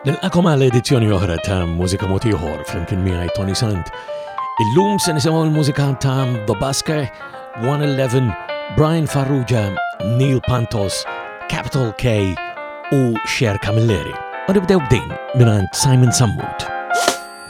Nilqakom għal edizzjoni oħra ta' Mużika Motiħor flimkien miegħi Tony Sant. Illum se nisimgħu l-mużika ta' The Basker, 111, Brian Farrugia, Neil Pantos, Capital K u Cher Camilleri. U nibdew b'din minn Simon Sammut.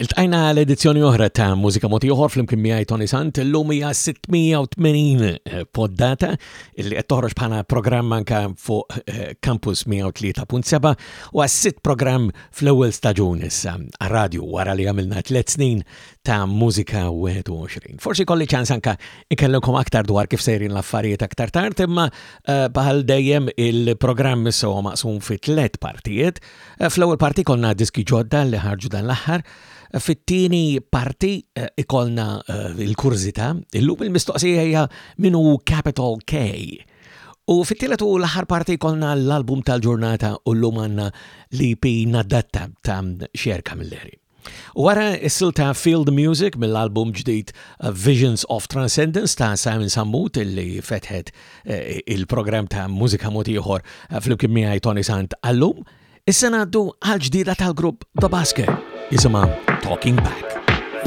Iltqajna għal edizzjoni oħra ta' Mużika Moti Oħor flimkien miegħi Tony Sant, illum hija 680 eh, poddata illi qed toħroġ bħala programm anke fuq eh, Campus 103.7 u għas-sitt programm fl-ewwel staġun issa għar-radju wara li għamilna tliet snin ta' Mużika 21. Forsi kolli ċans anke ikellukom aktar dwar kif sejrin l-affarijiet aktar tard imma eh, bħal dejjem il-programm issa maqsum fi tliet partijiet Fl-ewwel parti konna diski ġodda li ħarġu dan l-aħħar, fit-tieni parti eh, ikolna eh, il-kurżità, illum il-mistoqsija hija min hu Capital K. U fit-tielet u l-aħħar parti kolna l-album tal-ġurnata u l-lum għanna l-EP nadatta ta' Xer Kamilleri. Wara s-sil ta' Field Music mill-album ġdid uh, Visions of Transcendence ta' Simon Sammut li fetħet eh, il-programm ta' mużika motiħor eh, fl-imkien miegħi Tony Sant għallum, issa ngħaddu għal ġdida tal-grupp The Basket jisimha Talking Back.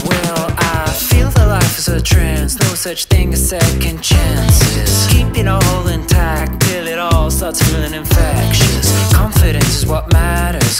Well, I feel the life is a trance, no such thing as second chances. Keep it all intact till it all starts feeling infectious. Confidence is what matters.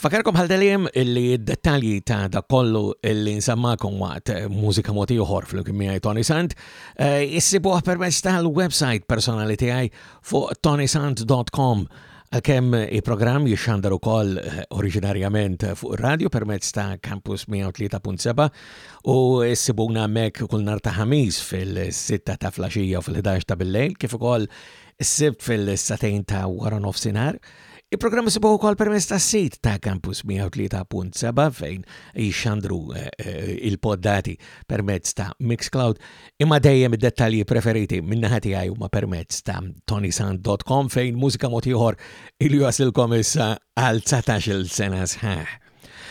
Fakarkom bħal delijem illi dettalji ta' da kollu illi nsammakom waqt eh, mużika moti uħor fl-imkien miegħi Tony Sant, eh, issibuh permezz tal-website personali tiegħi fuq tonysant.com għalkemm il-programm jixxandar ukoll eh, oriġinarjament fuq ir-radju permezz ta' Campus 103.7 u issibuna mek kull nar ta' ħamis fil-6 ta' flaxija u fil-11 ta' billejl kif ukoll is-Sibt fil-satejn ta' wara nofsinhar. Il-programm isibuh ukoll permezz tas-sit ta' Campus 103.7 fejn jixxandru eh, eh, il-poddati permezz ta' Mixcloud imma dejjem id-dettalji preferiti minnaħa tiegħi huma permezz ta' tonisan.com fejn mużika mod ieħor il jasilkom issa għal 19 sena sħaħ.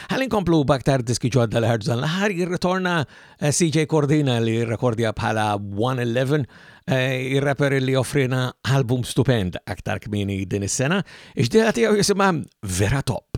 Ħalli nkomplu b'aktar diski ġodda li ħarġu dan l-aħħar jirritorna eh, CJ Cordina li rekordja bħala 111 eh, ir-rapper li offrina album stupend aktar kmini din is-sena, iġdieħa tiegħu jisimha Vera Top.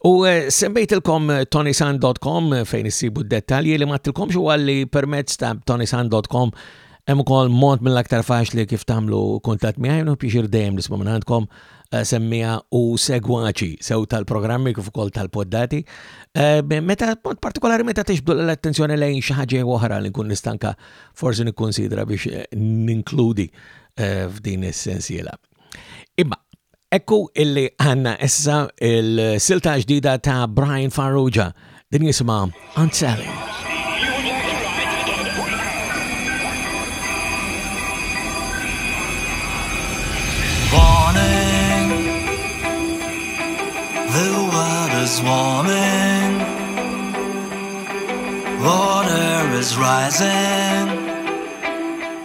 U eh, semmejtilkom eh, tonisan.com eh, fejn issibu d-dettalji li mattilkom xu għalli permezz ta' tonisan.com hemm ukoll mod mill-aktar faċli kif tagħmlu kuntatt miegħi u biex dejjem nisma' minn għandkom semmija u segwaċi sew tal-programmi kif ukoll tal-poddati. Meta mod partikolari meta tixbdu l-attenzjoni lejn xi ħaġa oħra li nkun nistanka forsi nikkonsidra biex ninkludi f'din is-sensiela. Imma, ekku illi għanna issa il-silta ġdida ta' Brian Farrugia, din jisima Aunt Sally. is warming, water is rising.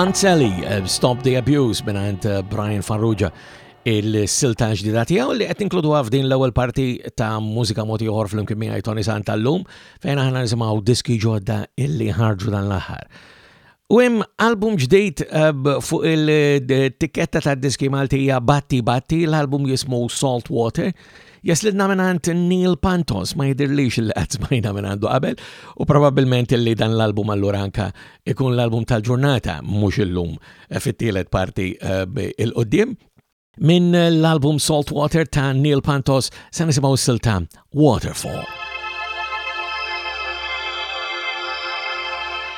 Anzeli, eh, Stop the Abuse mingħand eh, Brian Farrugia il-silta ġdida tiegħu li qed inkludu f'din l-ewwel parti ta' mużika moti oħor flimkien miegħi Tony Santa llum fejn aħna nisimgħu diski ġodda illi ħarġu dan l-aħħar. U hemm album ġdejt eh, fuq il-tikketta ta' diski Maltija Batti Batti, l-album jismu Salt Water, Jaslidna minant Neil Pantos ma jidirlix li għad smajna minandu qabel u probabilment li dan l-album allura anka ikun l-album tal-ġurnata mhux illum eh, fit-tielet parti eh, il-qoddim. Minn l-album Saltwater ta' Neil Pantos se nisimgħu s-silta Waterfall.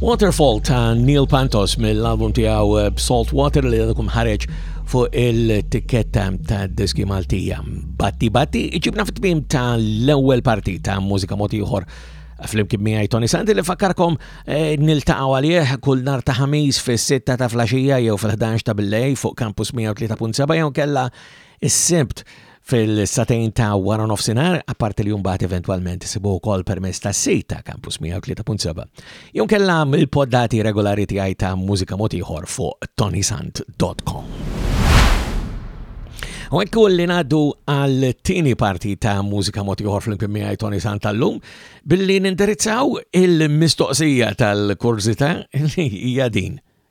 Waterfall ta' Neil Pantos mill-album tiegħu eh, Salt Water li għadakum ħareġ fuq il-tikketta ta' diski Maltija. Batti batti, iġibna fit-tmim ta' l-ewwel parti ta' mużika moti ieħor fl-imkien miegħi Tony Santi li fakkarkom eh, niltaqgħu għalih kull nar ta' ħamis fis-sitta ta' flaxija jew fil-11 ta' billej fuq Campus 103.7 jew kella is-sibt fil-satejn ta' wara nofsinhar, apparti li mbagħad eventwalment isibu wkoll permezz tas-sit ta' Campus 103.7. Jew kellha mill-poddati regolari tiegħi ta' mużika mod ieħor fuq tonysant.com. U ekku li naddu għal tini parti ta' mużika mod ieħor fl-imkien miegħi Tony Sant tal-lum billi nindirizzaw il-mistoqsija tal-kurzita li hija din.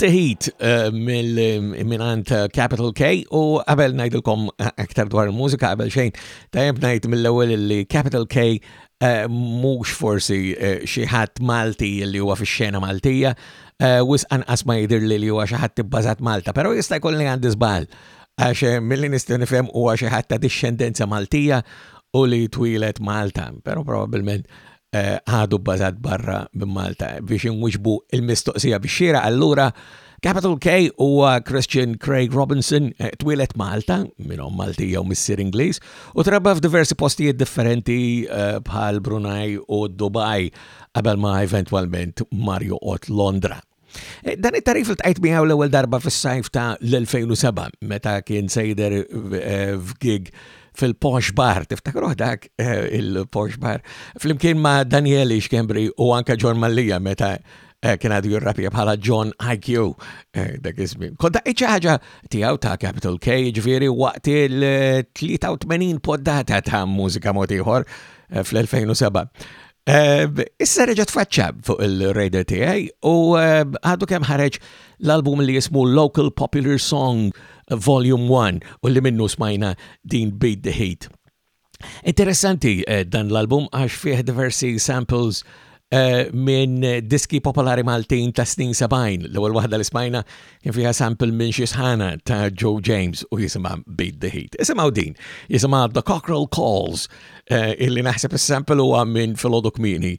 Teħid eh, mill-minant eh, Capital K u għabel najdilkom eh, aktar dwar il-mużika għabel xejn tajab najd mill-ewel li Capital K eh, mhux forsi eh, xi ħadd Malti li huwa fix-xena Maltija, eh, wis anqas ma jidir li huwa xi ħadd ibbażat Malta, però jista' jkolli għandi żball għax eh, milli nistgħu nifhem huwa xi ħadd ta' dixxendenza Maltija u li twilet Malta, però probabbilment eh, għadu bbażat barra minn Malta biex inwiġbu il-mistoqsija biex xira allura Capital K huwa Christian Craig Robinson, eh, twilet Malta, minnhom Malti jew missier Ingliż, u trabba f'diversi postijiet differenti eh, bħal Brunei u Dubai qabel ma eventwalment Mario Ot Londra. Eh, dan it-tarif li tqajt miegħu l-ewwel darba fis-sajf ta' l-2007 meta kien sejder f'gig fil-Posh Bar, tiftakruh dak eh, il-Posh Bar, flimkien ma' Danieli Xkembri u anka John Mallija meta Eh, kien għadu jirrapja bħala John IQ eh, dak iż-żmien. Konta iċċa ħaġa tiegħu ta' Capital K, ġifieri waqt il-83 poddata ta' mużika mod ieħor eh, fl-2007. Issa reġa tfaċċa fuq il-radar tiegħi u għadu kemm ħareġ l-album li jismu Local Popular Song Volume 1 u li minnu smajna din Beat the Heat. Interessanti eh, dan l-album għax fih diversi samples eh, minn diski popolari Maltin ta' snin 70. L-ewwel waħda li smajna kien fiha sample minn xi sħana ta' Joe James u jisimha Beat the Heat. Isimgħu din, jisimha The Cockerel Calls eh, illi naħseb is-sample huwa minn Filodok Mini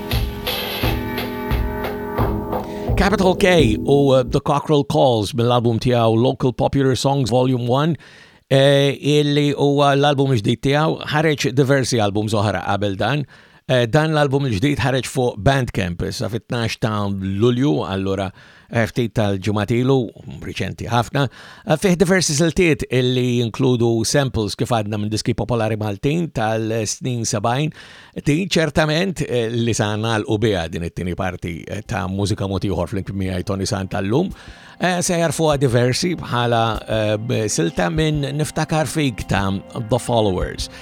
Capital K u uh, The Cockerel Calls mill-album tiegħu Local Popular Songs Volume 1 eh, illi huwa l-album ġdid tiegħu ħareġ diversi album oħra qabel dan. Eh, dan l-album ġdid ħareġ fuq Bandcamp sa fit-12 ta' Lulju, allura Eh, ftit tal-ġumat ilu, riċenti ħafna, eh, fih diversi siltiet illi jinkludu samples kif għadna minn diski popolari Maltin tal-snin 70, din ċertament eh, li sanal u bija din it-tini parti ta' mużika motiħor fl-imkien miegħi Tony Sant tal-lum, se jarfuha diversi bħala silta minn niftakar fik ta' The Followers.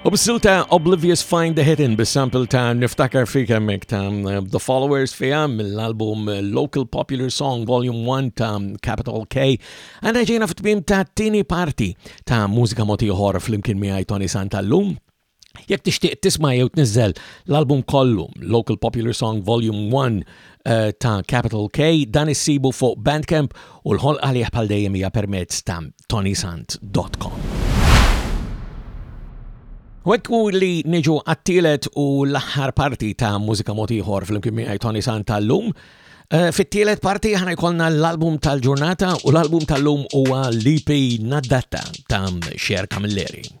U bissil ta' Oblivious Find the Hidden bis-sample ta' Niftakar Fik hemmhekk ta' The Followers fiha mill-album Local Popular Song Volume 1 ta' Capital K. Għandha ġejna fit-tmiem ta' tieni parti ta' mużika mod ieħor flimkien miegħi Tony Santallum. Jekk tixtieq tisma' jew tniżżel l-album kollu Local Popular Song Volume 1 Eh, ta' Capital K, dan issibu fuq Bandcamp u l-ħol għalih pal dejjem hija permezz ta' tonysant.com. Wekku li niġu għattilet u l-aħħar parti ta' mużika motiħor fl-imkien miħaj Tony Sant tal-lum, eh, Fit-tielet parti ħana jkollna l-album tal-ġurnata u l-album tal-lum huwa l-EP Naddatta ta' Xer Camilleri.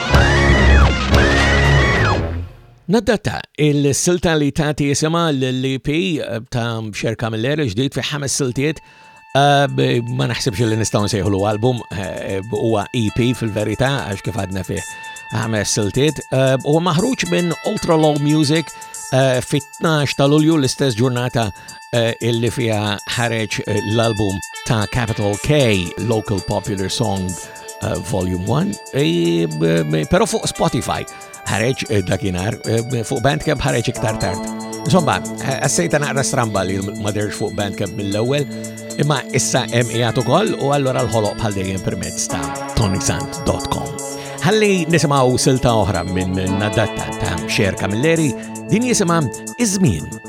Naddata, il-silta li tati jisima l-LP eh, ta' Xer Camilleri ġdid fi ħames siltiet eh, ma naħsibx li nistaw nsejħlu album eh, huwa EP fil-verità għax kif għadna fih ħames siltiet u maħruġ minn Ultra Low Music fit-12 ta' Lulju l-istess ġurnata illi fija ħareġ l-album ta' Capital K Local Popular Song eh, Volume 1, eh, pero fuq Spotify ħareġ eh, dakinar, fuq Bandcamp ħareġ iktar tard. Insomma, għassejta naqra stramba li ma derġ fuq Bandcamp mill-ewwel, imma issa hemm qiegħed ukoll u allura l-ħoloq bħal dejjem permezz ta' tonisant.com. Ħalli nisimgħu silta oħra minn nadatta ta' Xer Kamilleri din jisimha Iż-żmien.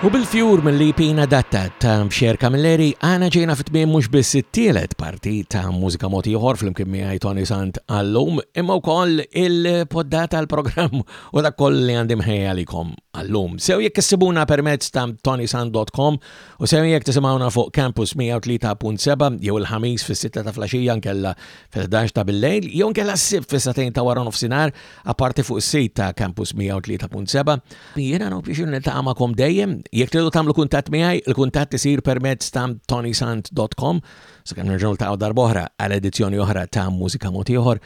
U bil-fjur mill-lipina datta ta' Mxer Camilleri għana ġejna fit-tmiem mhux biss it-tielet parti ta' mużika mod ieħor flimkien miegħi Tony Sant għallum imma wkoll il-poddata l-programm u dak koll li għandi mħejja likom għallum. Sew jekk issibuna permezz ta' tonysant.com u sew jekk tisimgħuna fuq Campus 103.7 jew il-ħamis fis-sitta ta' flaxija nkella fil-11 ta' bil-lejl jew nkella s-sibt fis-satejn ta' wara nofsinhar apparti fuq is-sit ta' Campus 103.7. Jiena nħu biex niltaqamakom dejjem, jekk tridu tagħmlu kuntatt miegħi, il-kuntatt isir permezz ta' tonysant.com, sakemm nerġgħu niltaqgħu darb'oħra għal edizzjoni oħra ta' Mużika Mod Ieħor,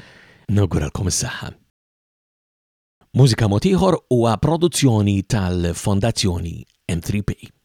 nawguralkom is-saħħa. Mużika Mod Ieħor huwa produzzjoni tal-Fondazzjoni M3P.